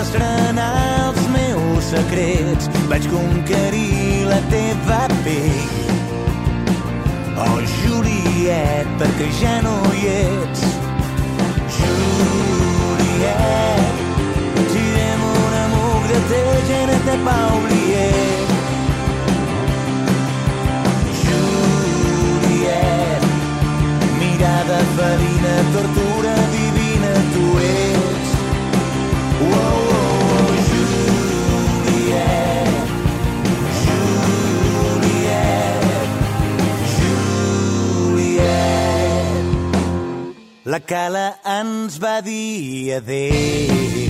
Vas estrenar els meus secrets, vaig conquerir la teva pell. Oh, Juliet, perquè ja no hi ets. Juliet, tirem un amuc de te, ja no oublier. Juliet, mirada felina, tortura La cala ens va dir adéu.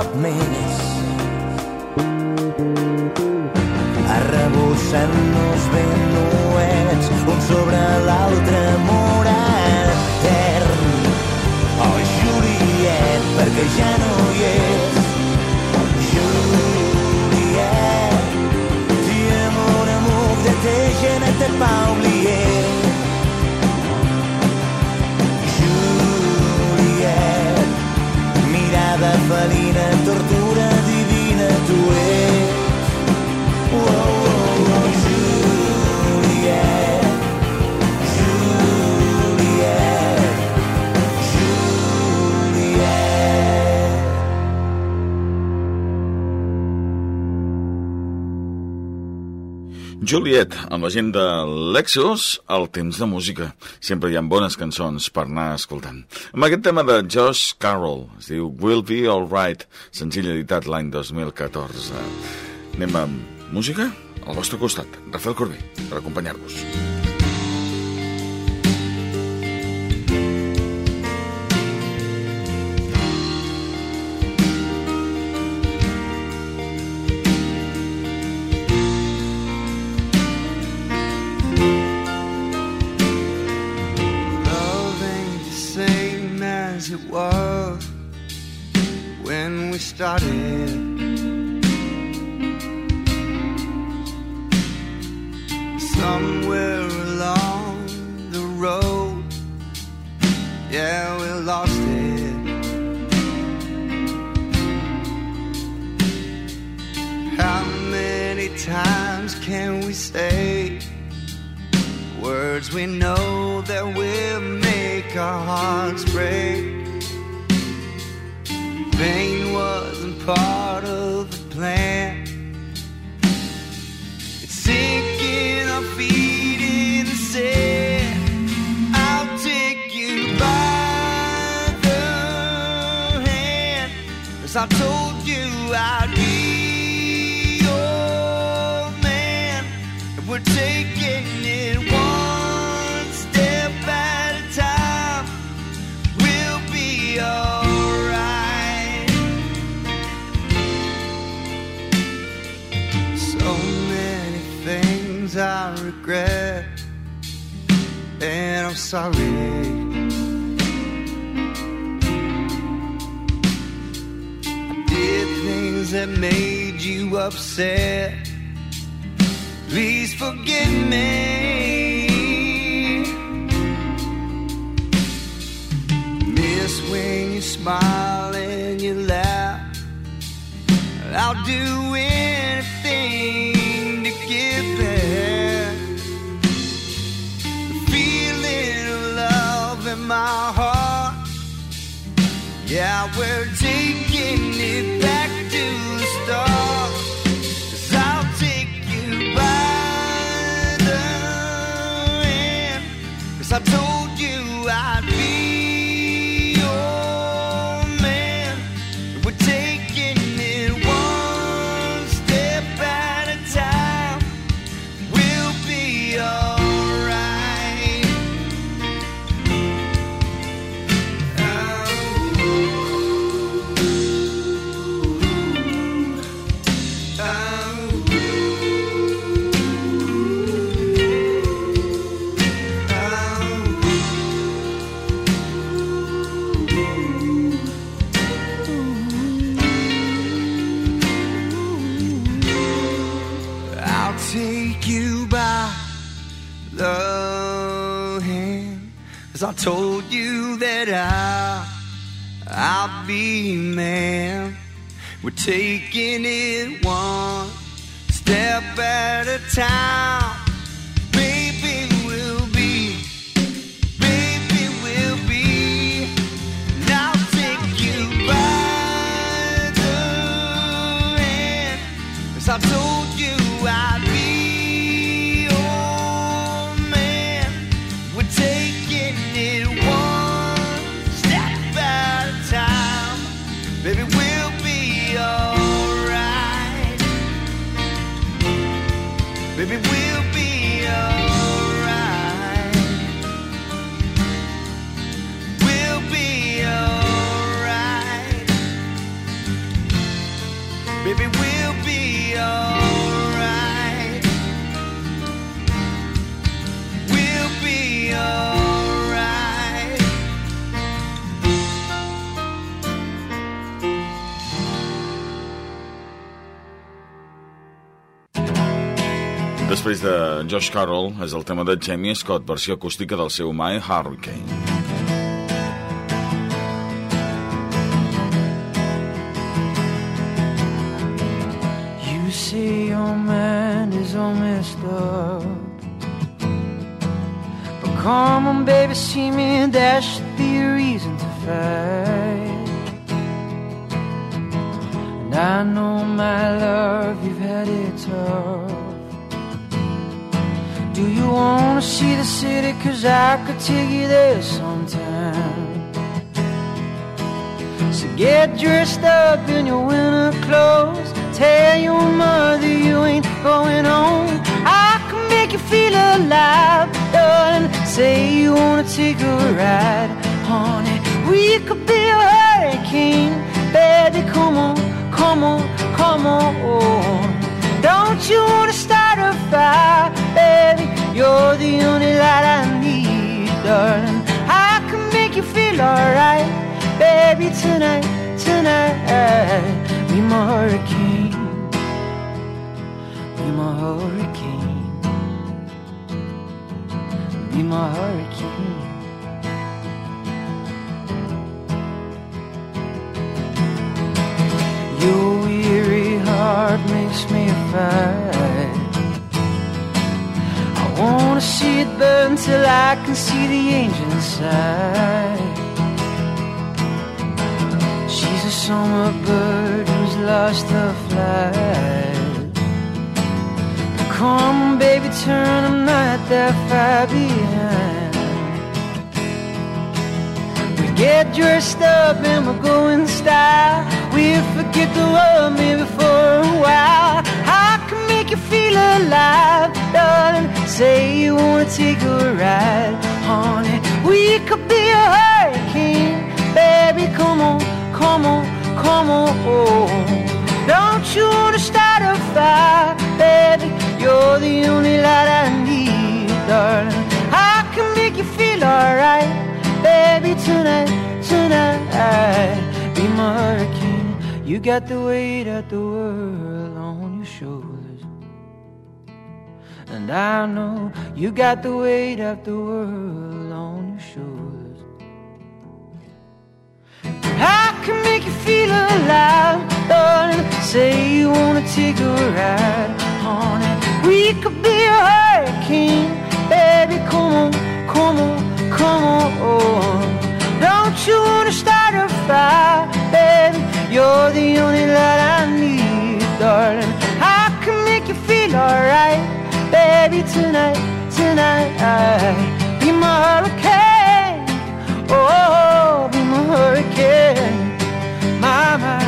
stop me. Juliet, amb la gent de Lexus, el temps de música. Sempre hi ha bones cançons per anar escoltant. Amb aquest tema de Josh Carroll, es diu Will Be Alright, senzill editat l'any 2014. Anem amb música al vostre costat. Rafael Corbí, per acompanyar-vos. Love Somewhere along the road, yeah, we lost it. How many times can we say? Words we know that will make our hearts I regret, and I'm sorry. I did things that made you upset. Please forgive me. Miss when you smile and you laugh. I'll do anything my heart. Yeah, we're taking it back to the start. Cause I'll take you by the hand. Cause I told We're taking it one step at a time Després de Josh Carroll és el tema de Jamie Scott, versió acústica del seu My Hurricane. You say your mind is all messed up. But come on, baby, see me, there should be a reason to fight. And I know, my love, you've had it tough. Do you wanna see the city? Cause I could take you there sometime. So get dressed up in your winter clothes. Tell your mother you ain't going home. I can make you feel alive, darling. Say you wanna take a ride, honey. We could be a hurricane, baby. Come on, come on, come on. Don't you wanna start a fire? You're the only light I need, darling. I can make you feel alright, baby. Tonight, tonight, be my hurricane, be my hurricane, be my hurricane. Your weary heart makes me fight. Wanna see it burn till I can see the angel inside. She's a summer bird who's lost her flight. Come on, baby, turn, I'm not that far behind. We get dressed up and we'll go in style. We'll forget the world maybe for a while. I can make you feel alive, darling. Say you wanna take a ride, honey. We could be a hurricane, baby. Come on, come on, come on. Don't you wanna start a fire, baby? You're the only light I need, darling. I can make you feel alright, baby. Tonight, tonight, be my hurricane. You got the weight of the world And I know you got the weight of the world on your shoulders. I can make you feel alive, darling. Say you wanna take a ride on it. We could be a hurricane, baby. Come on, come on, come on. Don't you wanna start a fire, baby? You're the only light I need, darling. I can make you feel alright. Baby, tonight, tonight, be my hurricane. Oh, be my hurricane. My, my.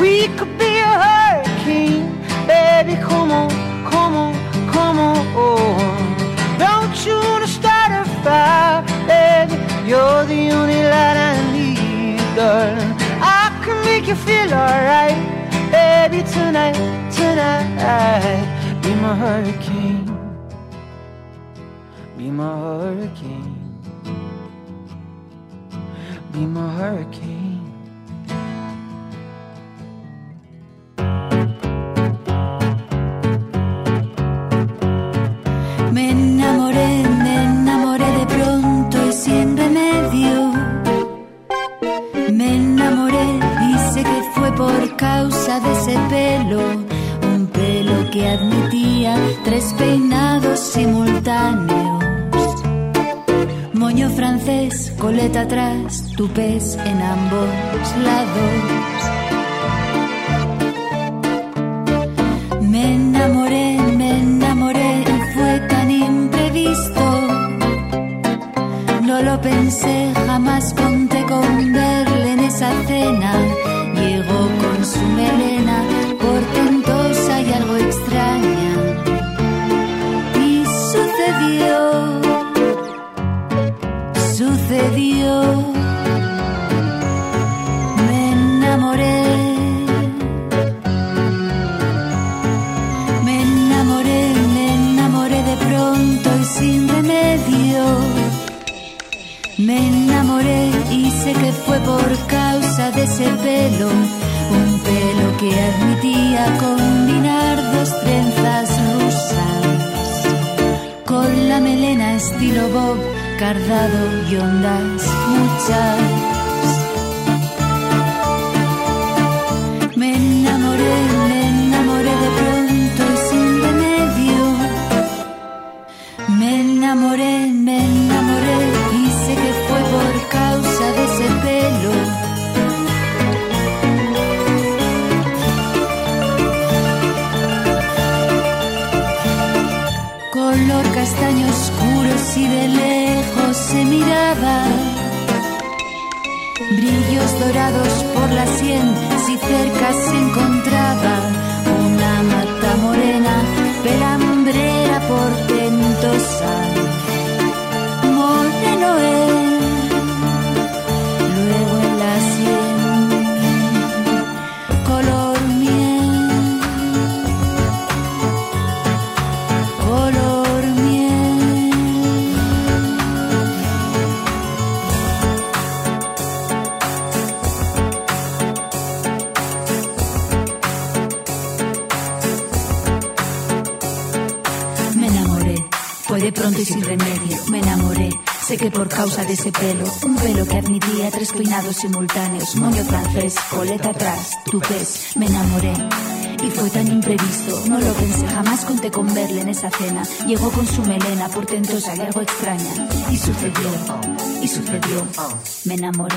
We could be a hurricane. Baby, come on, come on, come on. Oh. Don't you wanna start a fire, baby? You're the only light I need, darling. I can make you feel alright, baby, tonight, tonight be my hurricane, be my hurricane, be my hurricane. Atrás, tupés en ambos lados. Me enamoré, me enamoré y fue tan imprevisto. No lo pensé, jamás con un pelo que admitía combinar dos trenzas rusas, con la melena estilo Bob, cardado y ondas muchas. De pronto y sin remedio. Me enamoré, sé que por causa de ese pelo, un pelo que admitía tres peinados simultáneos, moño francés, coleta atrás, tupés. Me enamoré. Y fue tan imprevisto, no lo pensé, jamás conté con verle en esa cena. Llegó con su melena portentosa y algo extraña. Y sucedió, y sucedió, me enamoré.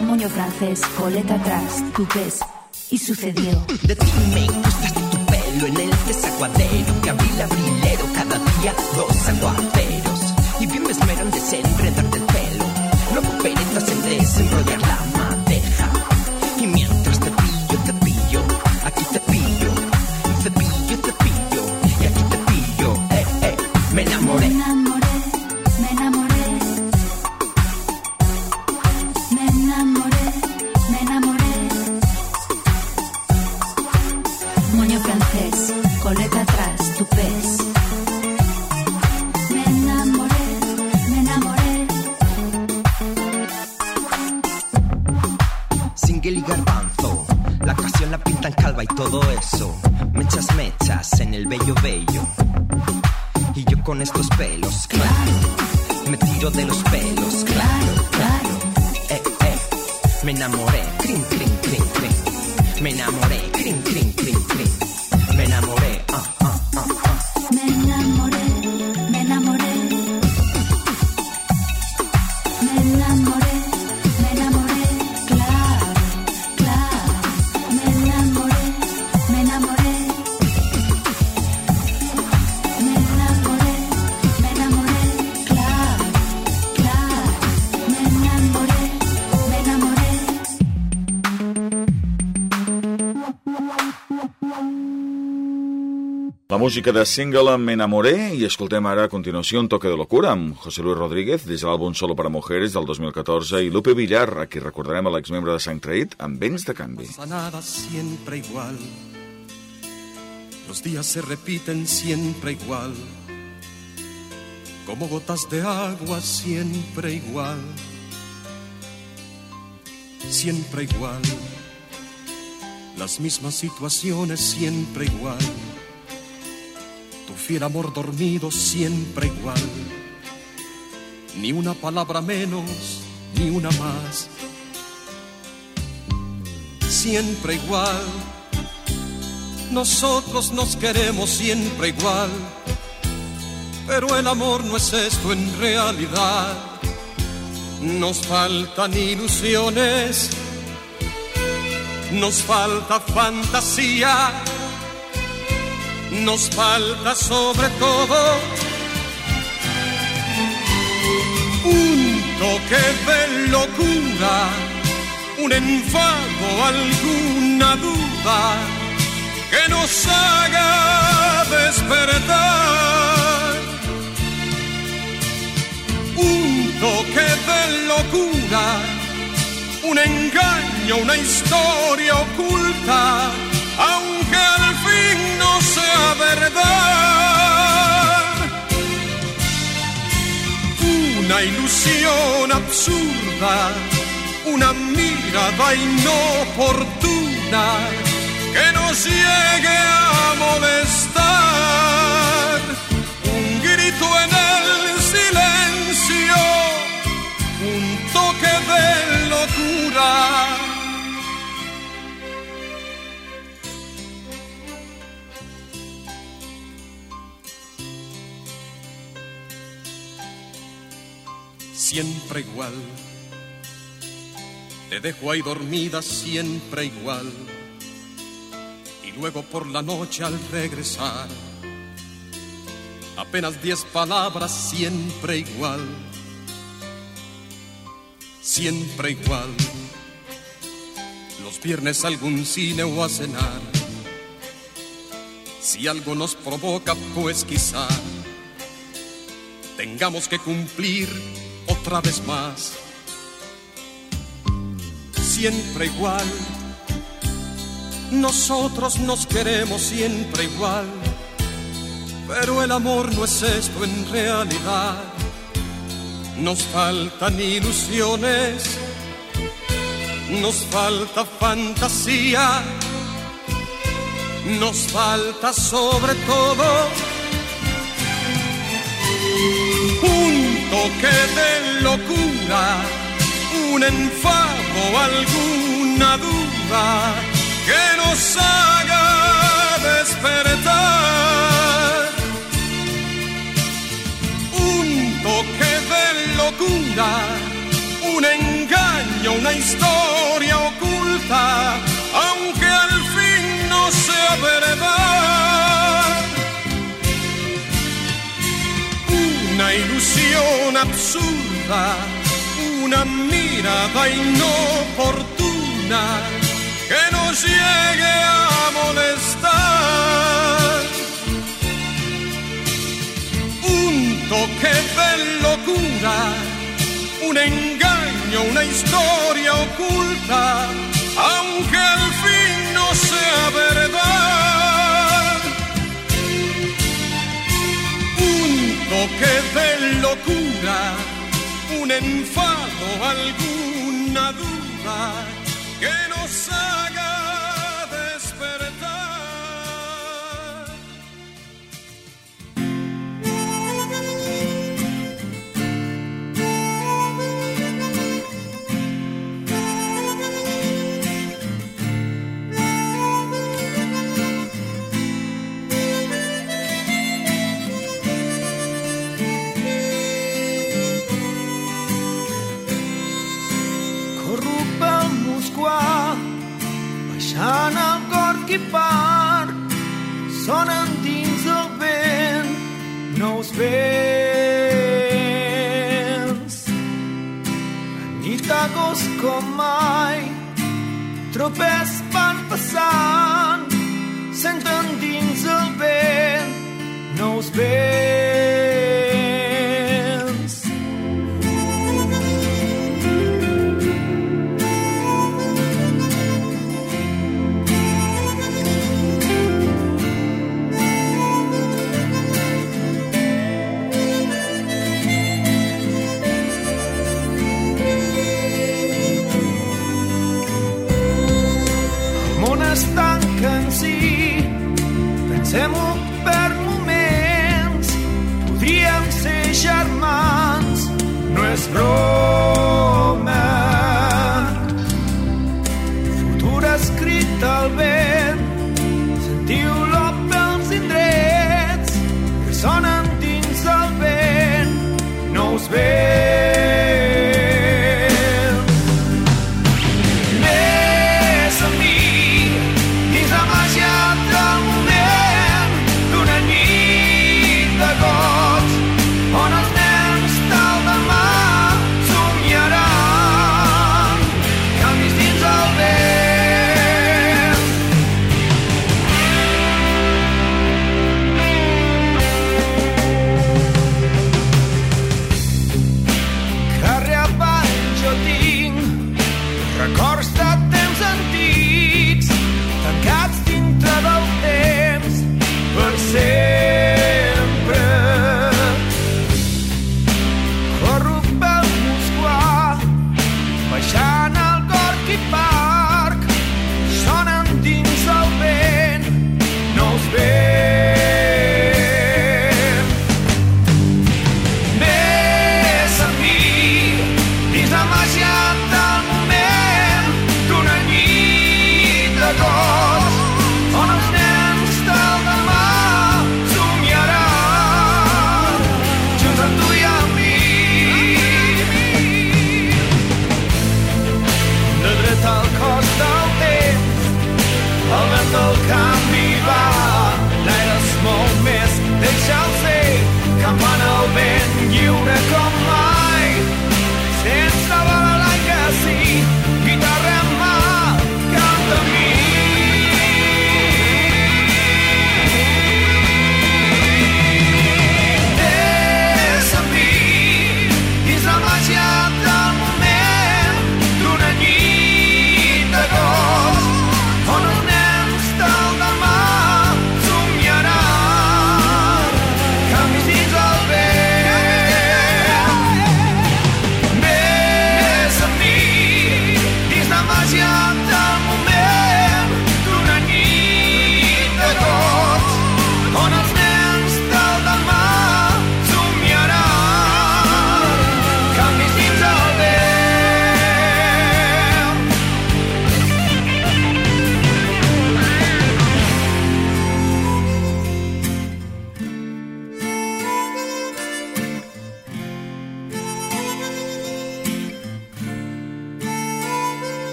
Moño francés, coleta atrás, tupés. Y sucedió. De ti me gustaste tu pelo en el desaguadero que abril abrilero cada día dos aguaceros. Y bien me esmero en desenredarte el pelo. Luego penetras en desenrollar la madeja. Con estos pelos, claro. Me tiro de los pelos, claro, claro. Eh, eh. Me enamoré, crin, crin, crin, crin. Me enamoré, crin, crin, crin, crin. Me enamoré, ah, música de single Me enamoré i escoltem ara a continuació un toque de locura amb José Luis Rodríguez des de l'àlbum Solo para Mujeres del 2014 i Lupe Villar, a qui recordarem a l'exmembre de Sant Traït amb Vents de Canvi. nada siempre igual. Los días se repiten siempre igual. Como gotas de agua siempre igual. Siempre igual. Las mismas situaciones siempre igual. Fiel amor dormido siempre igual. Ni una palabra menos, ni una más siempre igual. Nosotros nos queremos siempre igual, pero el amor no es esto en realidad. Nos faltan ilusiones, nos falta fantasía, nos falta sobre todo un toque de locura un enfado, alguna duda que nos haga despertar. Un toque de locura, un engaño, una historia oculta, aunque sea verdad. Una ilusión absurda una mirada inoportuna que nos llegue a molestar. Un grito en el silencio, un toque de locura. Siempre igual te dejo ahí dormida siempre igual. Y luego por la noche al regresar, apenas diez palabras siempre igual. Siempre igual. Los viernes algún cine o a cenar. Si algo nos provoca, pues quizá tengamos que cumplir otra vez más siempre igual. Nosotros nos queremos siempre igual, pero el amor no es esto en realidad. Nos faltan ilusiones, nos falta fantasía, nos falta sobre todo un toque de locura un enfado, alguna duda que nos haga despertar. Un toque de locura, un engaño, una historia ilusión absurda, una mirada inoportuna que nos llegue a molestar. Un toque de locura, un engaño, una historia oculta, aunque al fin no sea verdad. Un toque de locura, un enfado, alguna duda baixant el Gorky Park, sonen dins el vent nous vents. Nit d'agost com mai, tropes van passant, senten dins el vent nous vents.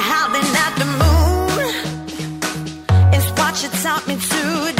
howling at the moon. It's what you taught me to do.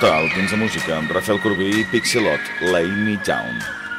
escoltar el temps de música, amb Rafael Corbí i Pixelot, Lay Me Down.